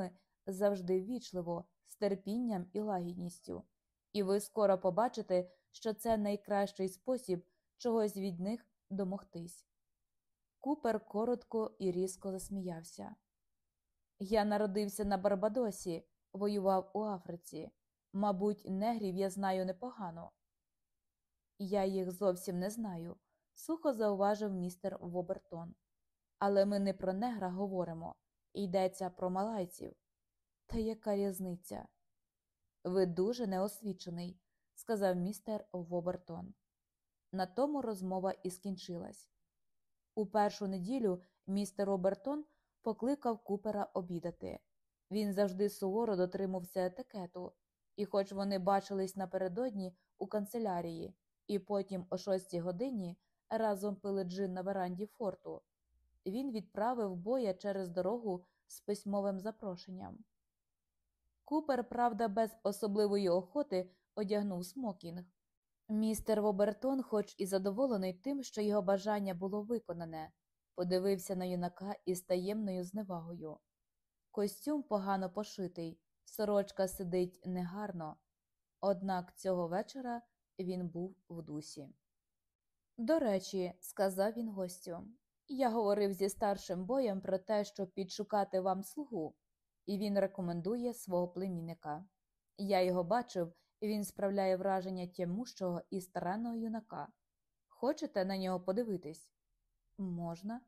ними завжди ввічливо, з терпінням і лагідністю, і ви скоро побачите, що це найкращий спосіб чогось від них домогтись. Купер коротко і різко засміявся. Я народився на Барбадосі, воював у Африці. Мабуть, негрів я знаю непогано. Я їх зовсім не знаю, сухо зауважив містер Вобертон. Але ми не про негра говоримо, йдеться про малайців. Та яка різниця? Ви дуже неосвічений, сказав містер Вобертон. На тому розмова і скінчилась. У першу неділю містер Обертон покликав купера обідати. Він завжди суворо дотримався етикету, і, хоч вони бачились напередодні у канцелярії, і потім о шостій годині разом пили джин на веранді форту, він відправив боя через дорогу з письмовим запрошенням. Купер, правда, без особливої охоти одягнув смокінг. Містер Вобертон, хоч і задоволений тим, що його бажання було виконане, подивився на юнака із таємною зневагою. Костюм погано пошитий, сорочка сидить негарно, однак цього вечора він був в дусі. До речі, сказав він гостю, я говорив зі старшим боєм про те, щоб підшукати вам слугу, і він рекомендує свого племінника. Я його бачив, і він справляє враження тямущого і старанного юнака. Хочете на нього подивитись? Можна.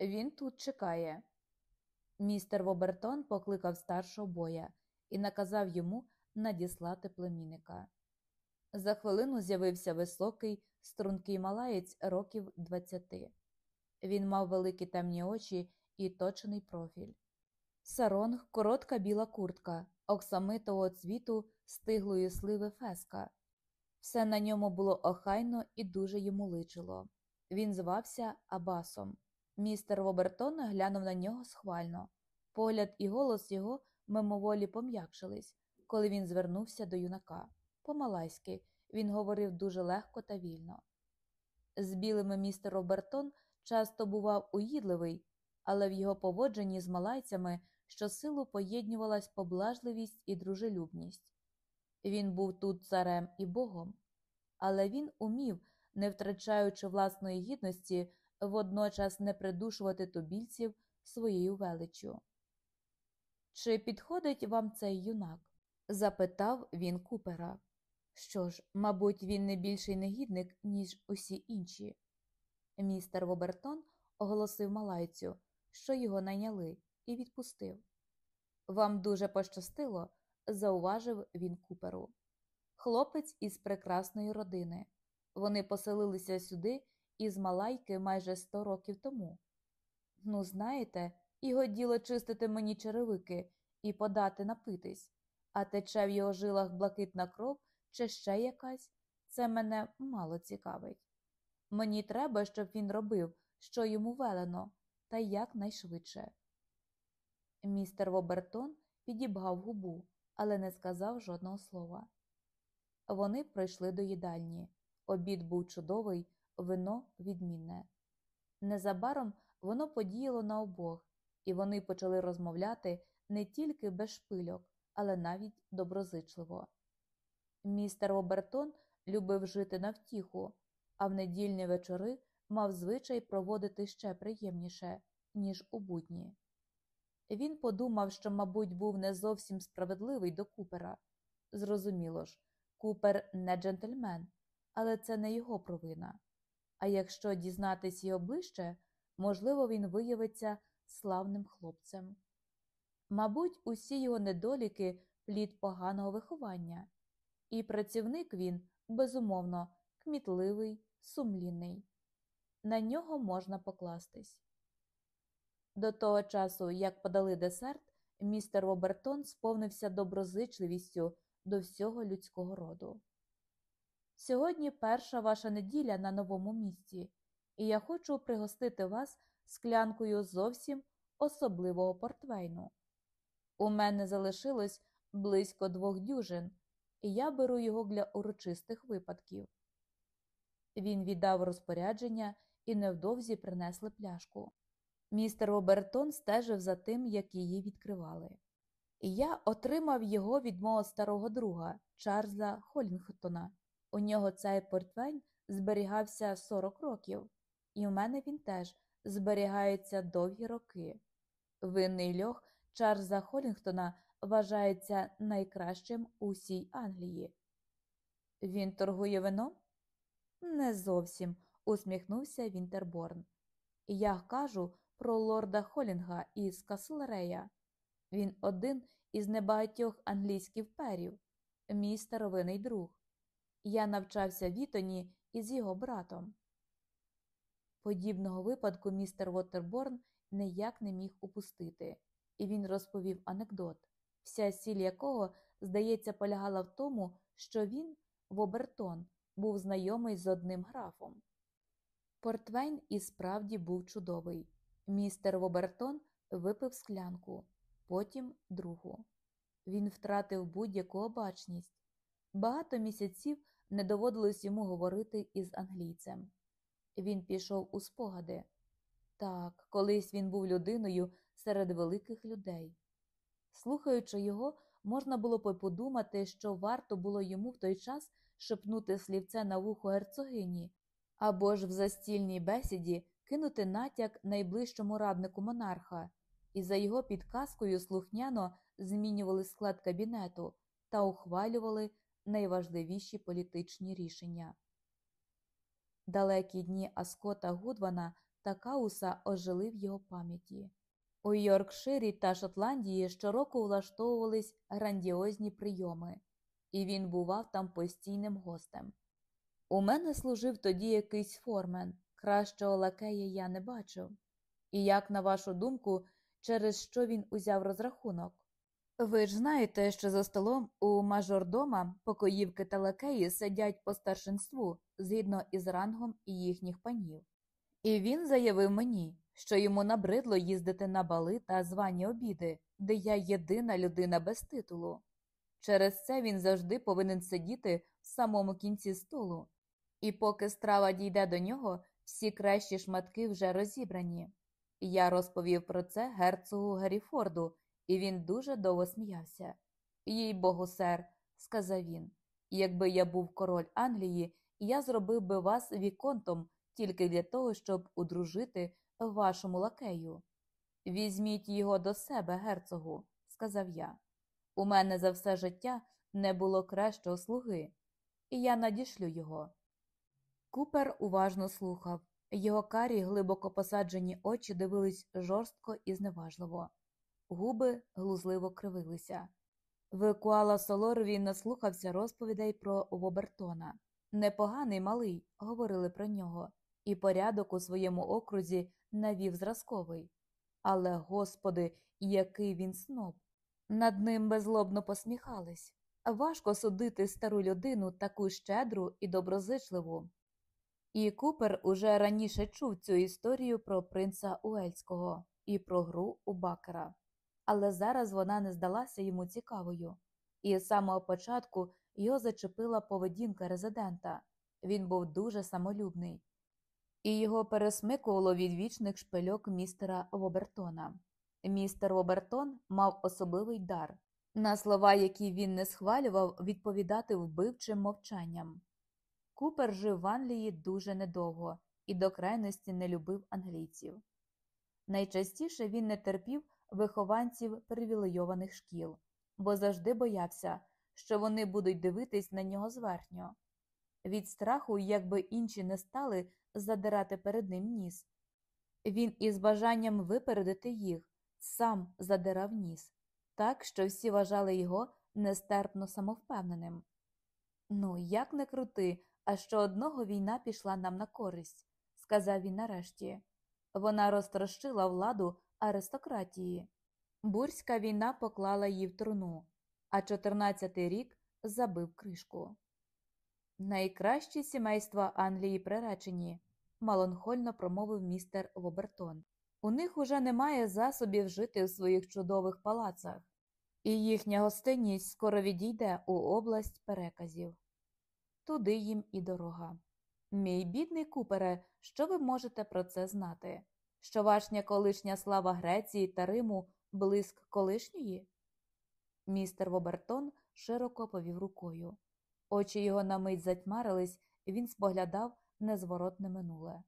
Він тут чекає. Містер Вобертон покликав старшого боя і наказав йому надіслати племінника. За хвилину з'явився високий, стрункий малаєць років двадцяти. Він мав великі темні очі і точений профіль. Саронг, коротка біла куртка, оксамитового цвіту стиглої сливи феска. Все на ньому було охайно і дуже йому личило. Він звався Абасом. Містер Вобертон глянув на нього схвально. Погляд і голос його мимоволі пом'якшились, коли він звернувся до юнака. По-малайськи він говорив дуже легко та вільно. З білими містер Робертон часто бував уїдливий, але в його поводженні з малайцями щосилу поєднювалась поблажливість і дружелюбність. Він був тут царем і богом, але він умів, не втрачаючи власної гідності, водночас не придушувати тубільців своєю величчю. Чи підходить вам цей юнак? запитав він купера. Що ж, мабуть, він не більший негідник, ніж усі інші. Містер Вобертон оголосив малайцю, що його найняли, і відпустив. Вам дуже пощастило, зауважив він куперу. Хлопець із прекрасної родини. Вони поселилися сюди із Малайки майже сто років тому. Ну, знаєте, його діло чистити мені черевики і подати напитись, а тече в його жилах блакитна кров чи ще якась, це мене мало цікавить. Мені треба, щоб він робив, що йому велено, та якнайшвидше. Містер Вобертон підібгав губу, але не сказав жодного слова. Вони пройшли до їдальні. Обід був чудовий, вино відмінне. Незабаром воно подіяло на обох, і вони почали розмовляти не тільки без шпильок, але навіть доброзичливо. Містер Обертон любив жити на втіху, а в недільні вечори мав звичай проводити ще приємніше, ніж у будні. Він подумав, що, мабуть, був не зовсім справедливий до Купера. Зрозуміло ж, Купер не джентльмен, але це не його провина. А якщо дізнатись його ближче, можливо, він виявиться славним хлопцем. Мабуть, усі його недоліки плід поганого виховання, і працівник він, безумовно, кмітливий, сумлінний. На нього можна покластись. До того часу, як подали десерт, містер Робертон сповнився доброзичливістю до всього людського роду. Сьогодні перша ваша неділя на новому місці, і я хочу пригостити вас склянкою зовсім особливого портвейну. У мене залишилось близько двох дюжин, і я беру його для урочистих випадків. Він віддав розпорядження і невдовзі принесли пляшку. Містер Обертон стежив за тим, як її відкривали. Я отримав його від мого старого друга Чарльза Холінгтона. У нього цей портфель зберігався 40 років, і в мене він теж зберігається довгі роки. Винний льох Чарльза Холінгтона вважається найкращим у всій Англії. Він торгує вином? Не зовсім, усміхнувся Вінтерборн. Я кажу про лорда Холінга із Каслерея. Він один із небагатьох англійських перів, мій старовинний друг. Я навчався Вітоні із його братом. Подібного випадку містер Вотерборн ніяк не міг упустити, і він розповів анекдот, вся сіль якого, здається, полягала в тому, що він, Вобертон, був знайомий з одним графом. Портвейн і справді був чудовий. Містер Вобертон випив склянку, потім другу. Він втратив будь-яку обачність. Багато місяців не доводилось йому говорити із англійцем. Він пішов у спогади. Так, колись він був людиною серед великих людей. Слухаючи його, можна було подумати, що варто було йому в той час шепнути слівце на вухо герцогині, або ж в застільній бесіді кинути натяк найближчому раднику монарха, і за його підказкою слухняно змінювали склад кабінету та ухвалювали найважливіші політичні рішення. Далекі дні Аскота Гудвана та Кауса ожили в його пам'яті. У Йоркширі та Шотландії щороку влаштовувались грандіозні прийоми, і він бував там постійним гостем. У мене служив тоді якийсь формен, кращого лакея я не бачив. І як, на вашу думку, через що він узяв розрахунок? Ви ж знаєте, що за столом у мажордома покоївки та лакеї сидять по старшинству згідно із рангом і їхніх панів. І він заявив мені, що йому набридло їздити на бали та звані обіди, де я єдина людина без титулу. Через це він завжди повинен сидіти в самому кінці столу, і поки страва дійде до нього, всі кращі шматки вже розібрані. Я розповів про це герцогу Гарріфорду, і він дуже довго сміявся. Їй богу, сер, сказав він, якби я був король Англії, я зробив би вас віконтом тільки для того, щоб удружити вашому лакею. Візьміть його до себе, герцогу, сказав я. У мене за все життя не було кращого слуги, і я надішлю його. Купер уважно слухав. Його карі глибоко посаджені очі дивились жорстко і зневажливо, губи глузливо кривилися. В Куала Солор він наслухався розповідей про Вобертона. Непоганий малий, говорили про нього, і порядок у своєму окрузі навів зразковий. Але, господи, який він сноб! Над ним беззлобно посміхались. Важко судити стару людину таку щедру і доброзичливу. І Купер уже раніше чув цю історію про принца Уельського і про гру у Бакера, але зараз вона не здалася йому цікавою, і з самого початку його зачепила поведінка резидента. Він був дуже самолюбний, і його пересмикувало від вічних шпильок містера Вобертона. Містер Вобертон мав особливий дар на слова, які він не схвалював, відповідати вбивчим мовчанням. Купер жив в Англії дуже недовго і до крайності не любив англійців. Найчастіше він не терпів вихованців привілейованих шкіл, бо завжди боявся, що вони будуть дивитись на нього зверхньо. Від страху, якби інші не стали задирати перед ним ніс. Він із бажанням випередити їх сам задирав ніс, так що всі вважали його нестерпно самовпевненим. Ну, як не крути, а що одного війна пішла нам на користь, сказав він нарешті. Вона розтрощила владу аристократії. Бурська війна поклала її в труну, а 14-й рік забив кришку. Найкращі сімейства Англії приречені, малонхольно промовив містер Вобертон. У них уже немає засобів жити в своїх чудових палацах, і їхня гостинність скоро відійде у область переказів. Туди їм і дорога. Мій бідний купере, що ви можете про це знати? Що вашня колишня слава Греції та Риму блиск колишньої? Містер Вобертон широко повів рукою. Очі його на мить затьмарились, і він споглядав незворотне минуле.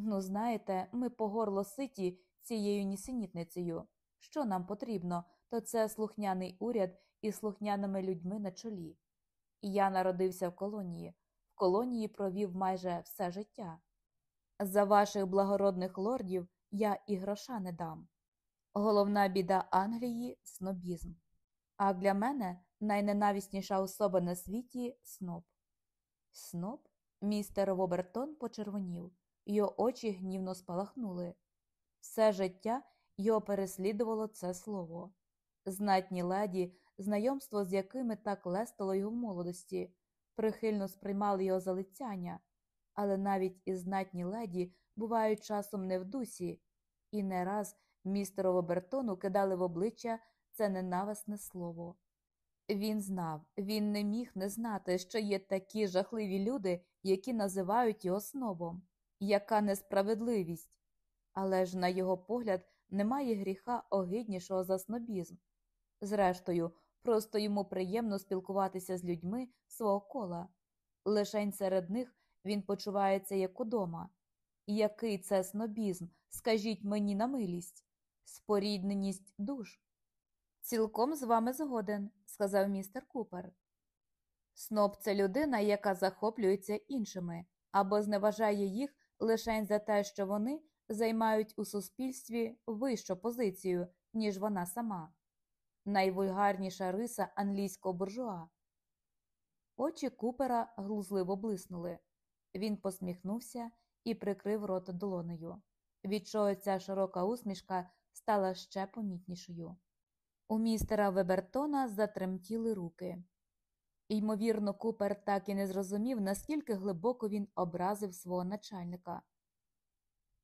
Ну, знаєте, ми по горло ситі цією нісенітницею. Що нам потрібно, то це слухняний уряд із слухняними людьми на чолі. Я народився в колонії, в колонії провів майже все життя. За ваших благородних лордів я і гроша не дам. Головна біда Англії снобізм. А для мене найненавісніша особа на світі сноб. Сноб? Містер Вобертон почервонів, його очі гнівно спалахнули. Все життя його переслідувало це слово. Знатні леді, знайомство з якими так лестило його в молодості, прихильно сприймали його залицяння, але навіть і знатні леді бувають часом не в дусі, і не раз містеру Вобертону кидали в обличчя це ненависне слово. Він знав, він не міг не знати, що є такі жахливі люди, які називають його снобом. Яка несправедливість! Але ж, на його погляд, немає гріха огиднішого за снобізм. Зрештою, просто йому приємно спілкуватися з людьми свого кола. Лишень серед них він почувається як удома. Який це снобізм, скажіть мені на милість, спорідненість душ. Цілком з вами згоден, сказав містер Купер. Сноб це людина, яка захоплюється іншими або зневажає їх лише за те, що вони займають у суспільстві вищу позицію, ніж вона сама. Найвульгарніша риса англійського буржуа. Очі Купера глузливо блиснули. Він посміхнувся і прикрив рота долонею, від чого ця широка усмішка стала ще помітнішою. У містера Вебертона затремтіли руки. Ймовірно, Купер так і не зрозумів, наскільки глибоко він образив свого начальника.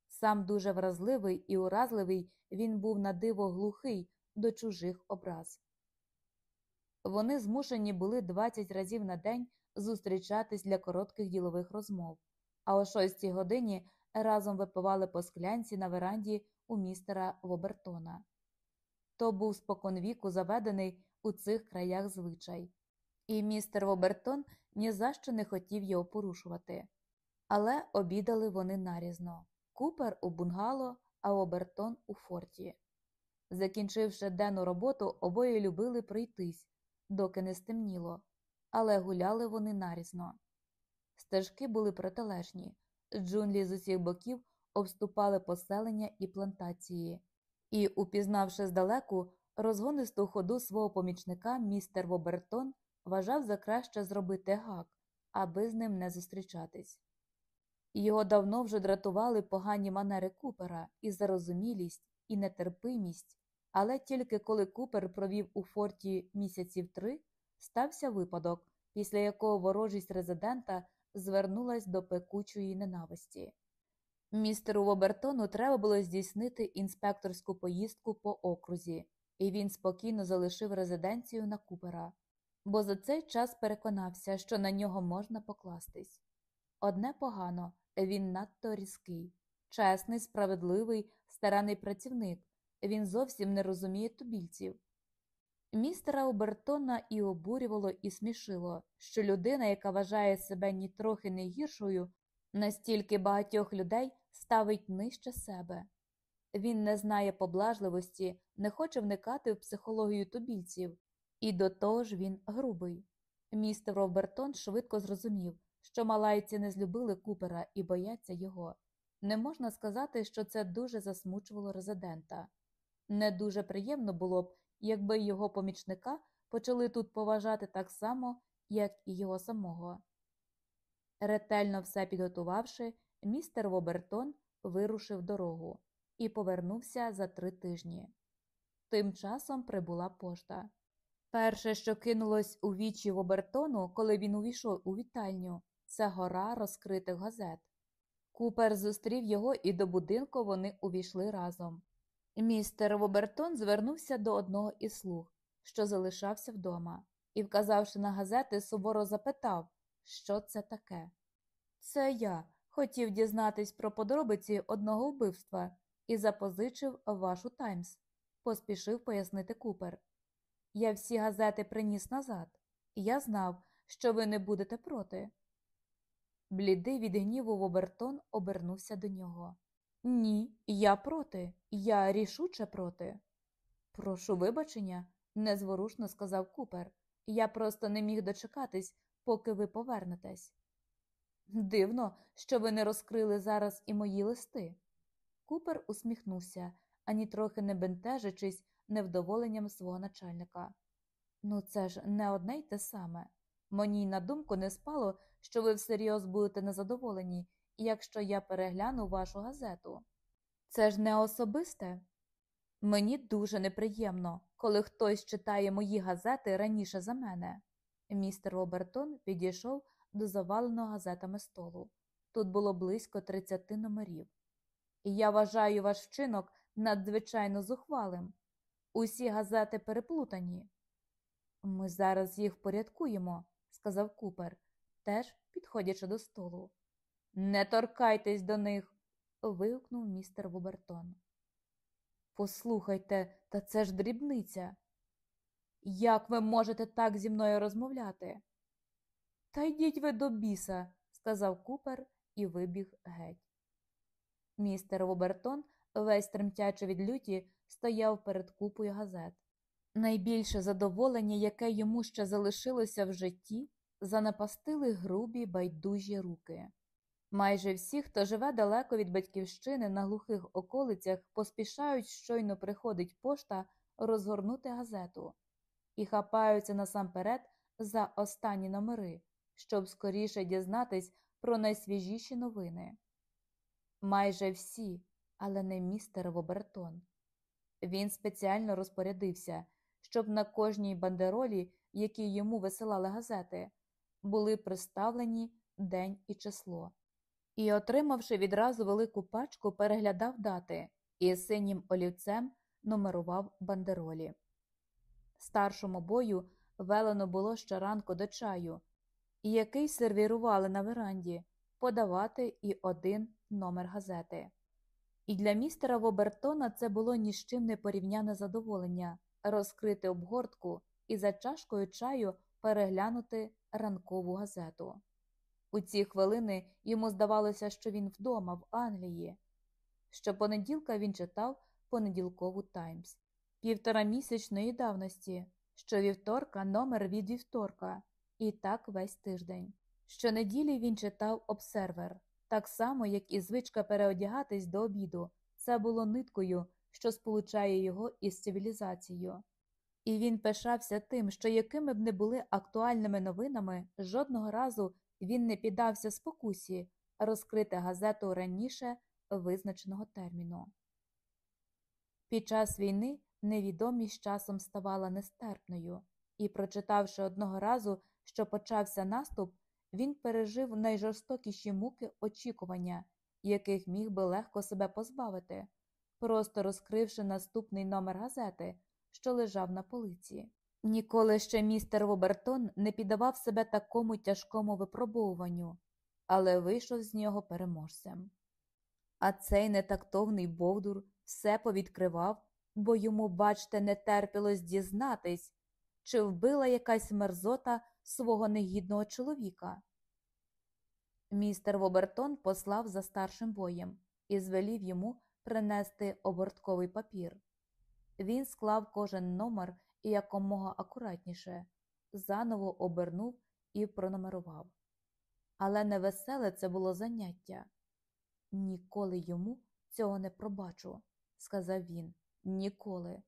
Сам дуже вразливий і уразливий він був на диво глухий до чужих образ. Вони змушені були 20 разів на день зустрічатись для коротких ділових розмов, а о шостій годині разом випивали по склянці на веранді у містера Вобертона. То був споконвіку заведений у цих краях звичай, і містер Вобертон ні за що не хотів його порушувати. Але обідали вони нарізно Купер у бунгало, а Вобертон у форті. Закінчивши денну роботу, обоє любили пройтись, доки не стемніло, але гуляли вони нарізно. Стежки були протилежні, джунглі з усіх боків обступали поселення і плантації, і, упізнавши здалеку розгонисту ходу свого помічника, містер Вобертон вважав за краще зробити гак, аби з ним не зустрічатись. Його давно вже дратували погані манери Купера і зарозумілість, і нетерпимість, але тільки коли Купер провів у форті місяців три, стався випадок, після якого ворожість резидента звернулась до пекучої ненависті. Містеру Вобертону треба було здійснити інспекторську поїздку по окрузі, і він спокійно залишив резиденцію на Купера, бо за цей час переконався, що на нього можна покластись. Одне погано він надто різкий, чесний, справедливий, стараний працівник, він зовсім не розуміє тубільців. Містера Обертона і обурювало, і смішило, що людина, яка вважає себе нітрохи не гіршою, настільки багатьох людей ставить нижче себе. Він не знає поблажливості, не хоче вникати в психологію тубільців, і до того ж він грубий. Містер Обертон швидко зрозумів, що малайці не злюбили Купера і бояться його. Не можна сказати, що це дуже засмучувало резидента. Не дуже приємно було б, якби його помічника почали тут поважати так само, як і його самого. Ретельно все підготувавши, містер Вобертон вирушив дорогу і повернувся за три тижні. Тим часом прибула пошта. Перше, що кинулось у вічі Вобертону, коли він увійшов у вітальню, це гора розкритих газет. Купер зустрів його, і до будинку вони увійшли разом. Містер Вобертон звернувся до одного із слуг, що залишався вдома, і, вказавши на газети, суворо запитав, що це таке. Це я хотів дізнатись про подробиці одного вбивства і запозичив вашу Таймс, поспішив пояснити Купер. Я всі газети приніс назад. Я знав, що ви не будете проти. Блідий від гніву Вобертон обернувся до нього. Ні, я проти, я рішуче проти. Прошу вибачення, незворушно сказав Купер. Я просто не міг дочекатись, поки ви повернетесь. Дивно, що ви не розкрили зараз і мої листи. Купер усміхнувся, ані трохи не бентежачись невдоволенням свого начальника. Ну, це ж не одне й те саме. Мені на думку не спало, що ви всерйоз будете незадоволені, якщо я перегляну вашу газету. Це ж не особисте. Мені дуже неприємно, коли хтось читає мої газети раніше за мене. Містер Робертон підійшов до заваленого газетами столу. Тут було близько 30 номерів. Я вважаю ваш вчинок надзвичайно зухвалим. Усі газети переплутані. Ми зараз їх впорядкуємо, сказав Купер, теж підходячи до столу. Не торкайтесь до них. вигукнув містер Вобертон. Послухайте, та це ж дрібниця. Як ви можете так зі мною розмовляти? Та йдіть ви до біса, сказав Купер і вибіг геть. Містер Вобертон, весь тремтячи від люті, стояв перед купою газет. Найбільше задоволення, яке йому ще залишилося в житті, занапастили грубі байдужі руки. Майже всі, хто живе далеко від батьківщини на глухих околицях, поспішають, щойно приходить пошта, розгорнути газету і хапаються насамперед за останні номери, щоб скоріше дізнатись про найсвіжіші новини. Майже всі, але не містер Вобертон. Він спеціально розпорядився, щоб на кожній бандеролі, які йому висилали газети, були представлені день і число. І, отримавши відразу велику пачку, переглядав дати і синім олівцем номерував бандеролі. Старшому бою велено було щоранку до чаю, який сервірували на веранді, подавати і один номер газети. І для містера Вобертона це було ні з чим не порівняне задоволення розкрити обгортку і за чашкою чаю переглянути ранкову газету. У ці хвилини йому здавалося, що він вдома, в Англії. Щопонеділка він читав понеділкову Таймс півторамісячної давності, щовівторка номер від вівторка, і так весь тиждень. Щонеділі він читав обсервер, так само, як і звичка переодягатись до обіду. Це було ниткою, що сполучає його із цивілізацією. І він пишався тим, що якими б не були актуальними новинами, жодного разу він не піддався спокусі розкрити газету раніше визначеного терміну. Під час війни невідомість часом ставала нестерпною, і, прочитавши одного разу, що почався наступ, він пережив найжорстокіші муки очікування, яких міг би легко себе позбавити, просто розкривши наступний номер газети, що лежав на полиці. Ніколи ще містер Вобертон не піддавав себе такому тяжкому випробовуванню, але вийшов з нього переможцем. А цей нетактовний Бовдур все повідкривав, бо йому, бачте, не терпілось дізнатись, чи вбила якась мерзота свого негідного чоловіка. Містер Вобертон послав за старшим боєм і звелів йому принести обортковий папір. Він склав кожен номер і якомога акуратніше, заново обернув і пронумерував. Але невеселе це було заняття. Ніколи йому цього не пробачу, сказав він. Ніколи.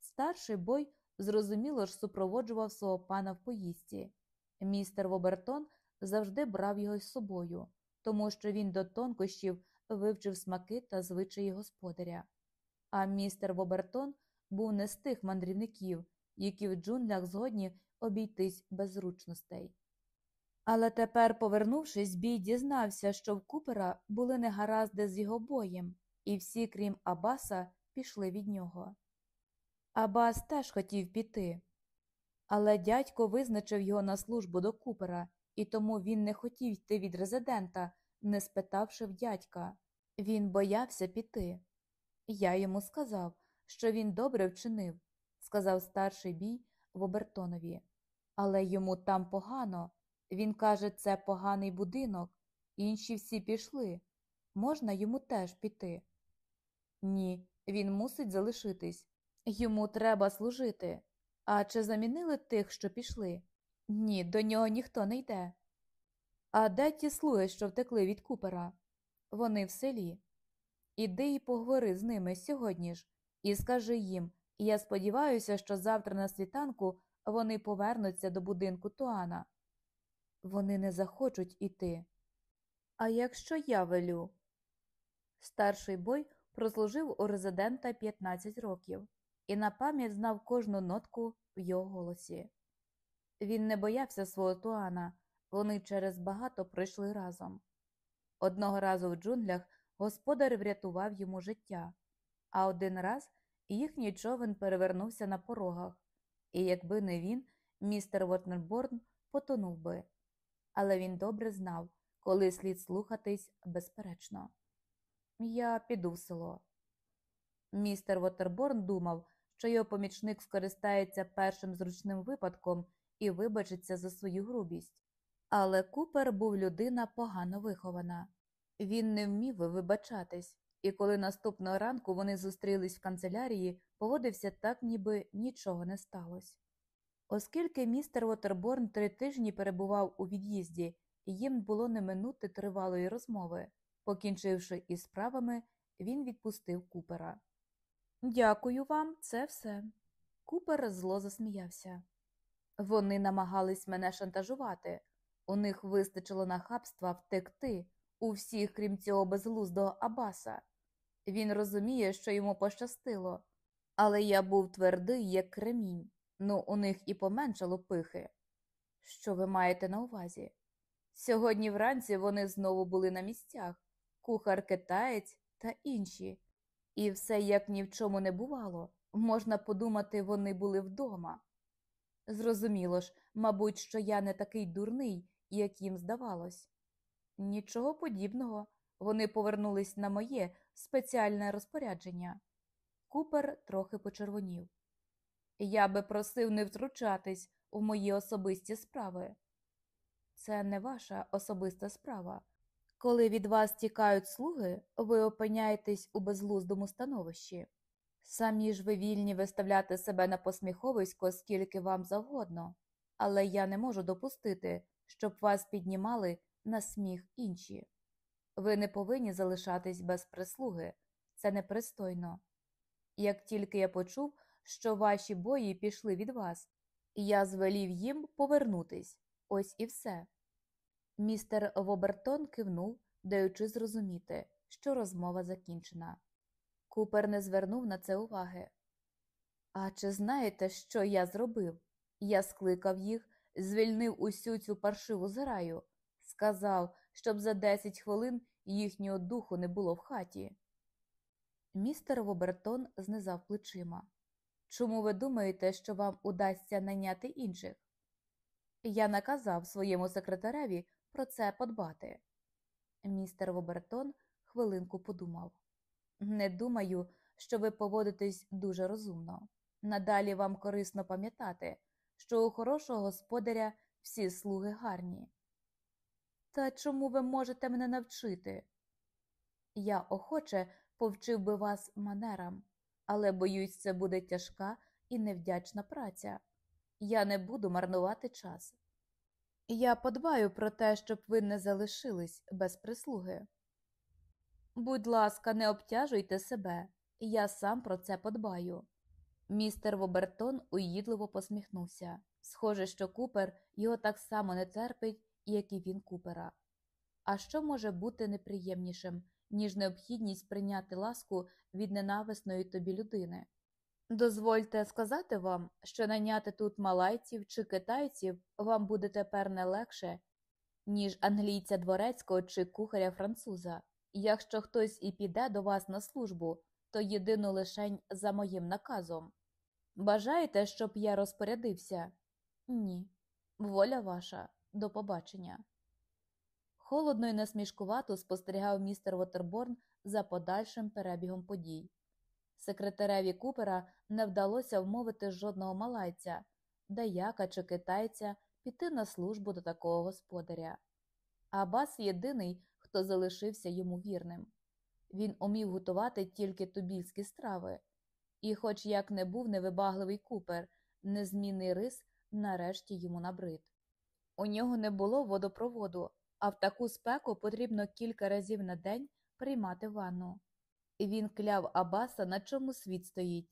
Старший бой, зрозуміло ж, супроводжував свого пана в поїздці. Містер Вобертон завжди брав його з собою, тому що він до тонкощів вивчив смаки та звичаї господаря. А містер Вобертон був не з тих мандрівників, які в джунглях згодні обійтись без зручностей. Але тепер, повернувшись, бій дізнався, що в Купера були негаразди з його боєм, і всі, крім Абаса, пішли від нього. Абас теж хотів піти, але дядько визначив його на службу до Купера, і тому він не хотів йти від резидента, не спитавши в дядька. Він боявся піти. Я йому сказав, що він добре вчинив, сказав старший бій Вобертонові. Але йому там погано. Він каже, це поганий будинок. Інші всі пішли. Можна йому теж піти? Ні, він мусить залишитись. Йому треба служити. А чи замінили тих, що пішли? Ні, до нього ніхто не йде. А де ті слуги, що втекли від купера? Вони в селі. Іди і поговори з ними сьогодні ж, і скажи їм, я сподіваюся, що завтра на світанку вони повернуться до будинку Туана. Вони не захочуть іти. А якщо я велю? Старший бой прослужив у резидента 15 років і на пам'ять знав кожну нотку в його голосі. Він не боявся свого Туана, вони через багато пройшли разом. Одного разу в джунглях господар врятував йому життя, а один раз їхній човен перевернувся на порогах, і якби не він, містер Вотнерборн потонув би. Але він добре знав, коли слід слухатись безперечно. Я піду в село. Містер Вотерборн думав, що його помічник скористається першим зручним випадком і вибачиться за свою грубість. Але Купер був людина погано вихована. Він не вмів вибачатись, і коли наступного ранку вони зустрілись в канцелярії, поводився так, ніби нічого не сталося. Оскільки містер Вотерборн три тижні перебував у від'їзді, їм було не минути тривалої розмови. Покінчивши із справами, він відпустив Купера. Дякую вам, це все. Купер зло засміявся. Вони намагались мене шантажувати. У них вистачило нахабства втекти у всіх, крім цього безглуздого Абаса. Він розуміє, що йому пощастило, але я був твердий, як кремінь. Ну, у них і поменшало пихи. Що ви маєте на увазі? Сьогодні вранці вони знову були на місцях кухар китаєць та інші. І все як ні в чому не бувало. Можна подумати, вони були вдома. Зрозуміло ж, мабуть, що я не такий дурний, як їм здавалось. Нічого подібного. Вони повернулись на моє спеціальне розпорядження. Купер трохи почервонів. Я би просив не втручатись у мої особисті справи. Це не ваша особиста справа. Коли від вас тікають слуги, ви опиняєтесь у безглуздому становищі. Самі ж ви вільні виставляти себе на посміховисько скільки вам завгодно, але я не можу допустити, щоб вас піднімали на сміх інші. Ви не повинні залишатись без прислуги, це непристойно. Як тільки я почув, що ваші бої пішли від вас, я звелів їм повернутись, ось і все. Містер Вобертон кивнув, даючи зрозуміти, що розмова закінчена. Купер не звернув на це уваги. А чи знаєте, що я зробив? Я скликав їх, звільнив усю цю паршиву зграю, сказав, щоб за десять хвилин їхнього духу не було в хаті. Містер Вобертон знизав плечима. Чому ви думаєте, що вам удасться найняти інших? Я наказав своєму секретареві про це подбати. Містер Вобертон хвилинку подумав. Не думаю, що ви поводитесь дуже розумно. Надалі вам корисно пам'ятати, що у хорошого господаря всі слуги гарні. Та чому ви можете мене навчити? Я охоче повчив би вас манерам, але боюсь, це буде тяжка і невдячна праця. Я не буду марнувати час. Я подбаю про те, щоб ви не залишились без прислуги. Будь ласка, не обтяжуйте себе, я сам про це подбаю. Містер Вобертон уїдливо посміхнувся. Схоже, що Купер його так само не терпить, як і він Купера. А що може бути неприємнішим, ніж необхідність прийняти ласку від ненависної тобі людини? Дозвольте сказати вам, що найняти тут малайців чи китайців вам буде тепер не легше, ніж англійця дворецького чи кухаря француза. Якщо хтось і піде до вас на службу, то єдину лишень за моїм наказом. Бажаєте, щоб я розпорядився? Ні. Воля ваша, до побачення. Холодно і насмішкувато спостерігав містер Вотерборн за подальшим перебігом подій. Секретареві Купера не вдалося вмовити жодного малайця, даяка чи китайця піти на службу до такого господаря. Абас єдиний, хто залишився йому вірним. Він умів готувати тільки тубільські страви, і, хоч як не був невибагливий купер, незмінний рис нарешті йому набрид. У нього не було водопроводу, а в таку спеку потрібно кілька разів на день приймати ванну. Він кляв Абаса, на чому світ стоїть,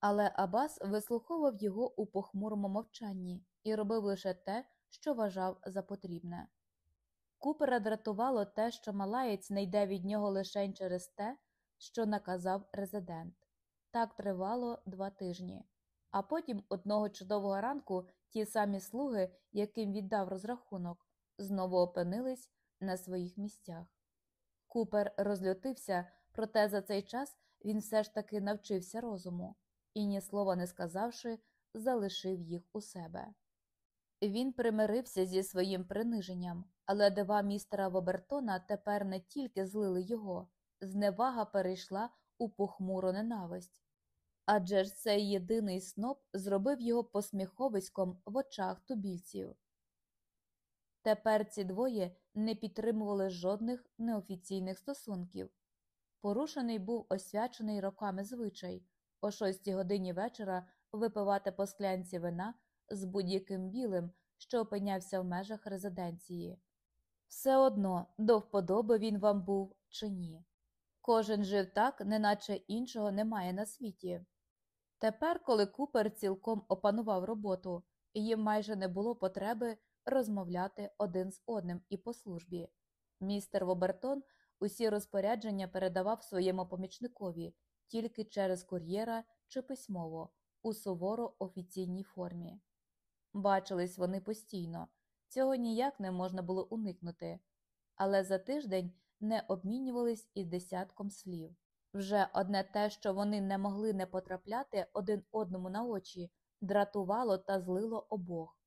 але Абас вислуховував його у похмурому мовчанні і робив лише те, що вважав за потрібне. Купера дратувало те, що малаєць не йде від нього лишень через те, що наказав резидент. Так тривало два тижні. А потім одного чудового ранку ті самі слуги, яким віддав розрахунок, знову опинились на своїх місцях. Купер розлютився, проте за цей час він все ж таки навчився розуму і, ні слова не сказавши, залишив їх у себе. Він примирився зі своїм приниженням, але дива містера Вобертона тепер не тільки злили його, зневага перейшла у похмуру ненависть. Адже ж цей єдиний сноп зробив його посміховиськом в очах тубільців. Тепер ці двоє не підтримували жодних неофіційних стосунків. Порушений був освячений роками звичай о шостій годині вечора випивати по склянці вина з будь-яким білим, що опинявся в межах резиденції. Все одно, до вподоби він вам був чи ні. Кожен жив так, неначе іншого немає на світі. Тепер, коли Купер цілком опанував роботу, їм майже не було потреби розмовляти один з одним і по службі. Містер Вобертон усі розпорядження передавав своєму помічникові тільки через кур'єра чи письмово у суворо офіційній формі. Бачились вони постійно, цього ніяк не можна було уникнути, але за тиждень не обмінювались і десятком слів. Вже одне те, що вони не могли не потрапляти один одному на очі, дратувало та злило обох.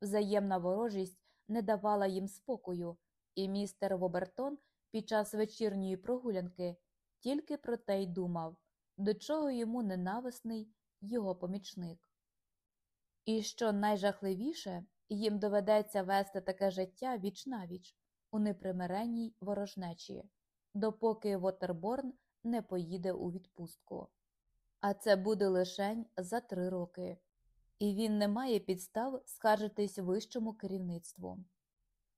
Взаємна ворожість не давала їм спокою, і містер Вобертон під час вечірньої прогулянки тільки про те й думав, до чого йому ненависний його помічник. І що найжахливіше, їм доведеться вести таке життя віч навіч у непримиренній ворожнечі, допоки Вотерборн не поїде у відпустку. А це буде лишень за три роки, і він не має підстав скаржитись вищому керівництву.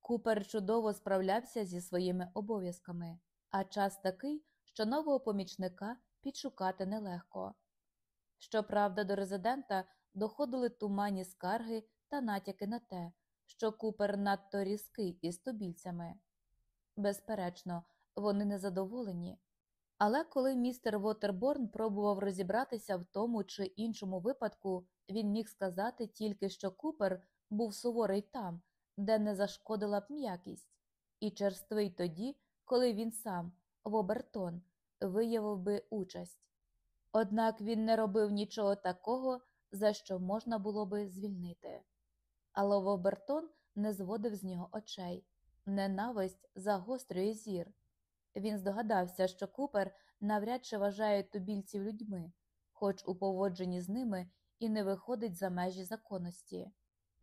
Купер чудово справлявся зі своїми обов'язками, а час такий, що нового помічника підшукати нелегко. Щоправда, до резидента доходили туманні скарги та натяки на те, що Купер надто різкий із тобільцями. Безперечно, вони незадоволені. Але коли містер Вотерборн пробував розібратися в тому чи іншому випадку, він міг сказати тільки, що Купер був суворий там, де не зашкодила б м'якість, і черствий тоді, коли він сам, Вобертон, виявив би участь. Однак він не робив нічого такого, за що можна було би звільнити. Але Вобертон не зводив з нього очей, ненависть загострює зір. Він здогадався, що Купер навряд чи вважає тубільців людьми, хоч у поводженні з ними і не виходить за межі законності.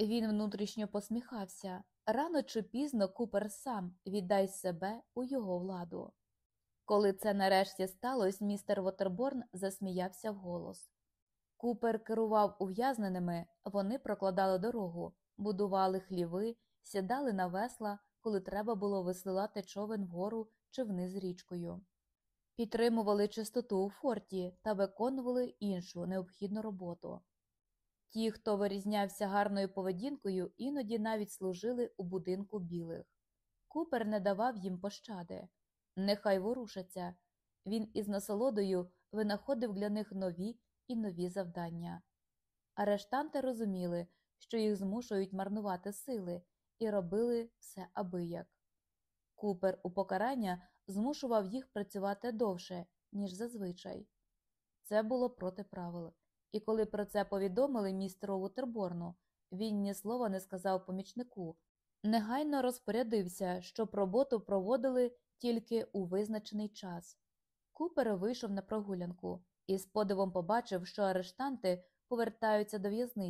Він внутрішньо посміхався рано чи пізно Купер сам віддасть себе у його владу. Коли це нарешті сталося, містер Вотерборн засміявся вголос. Купер керував ув'язненими, вони прокладали дорогу, будували хліви, сідали на весла, коли треба було висилати човен вгору чи вниз річкою, підтримували чистоту у форті та виконували іншу необхідну роботу. Ті, хто вирізнявся гарною поведінкою, іноді навіть служили у будинку білих. Купер не давав їм пощади. Нехай ворушаться. Він із насолодою винаходив для них нові і нові завдання. Арештанти розуміли, що їх змушують марнувати сили, і робили все абияк. Купер у покарання змушував їх працювати довше, ніж зазвичай. Це було проти правил, і коли про це повідомили містеру Утерборну, він ні слова не сказав помічнику, негайно розпорядився, щоб роботу проводили тільки у визначений час. Купер вийшов на прогулянку і з подивом побачив, що арештанти повертаються до в'язниці.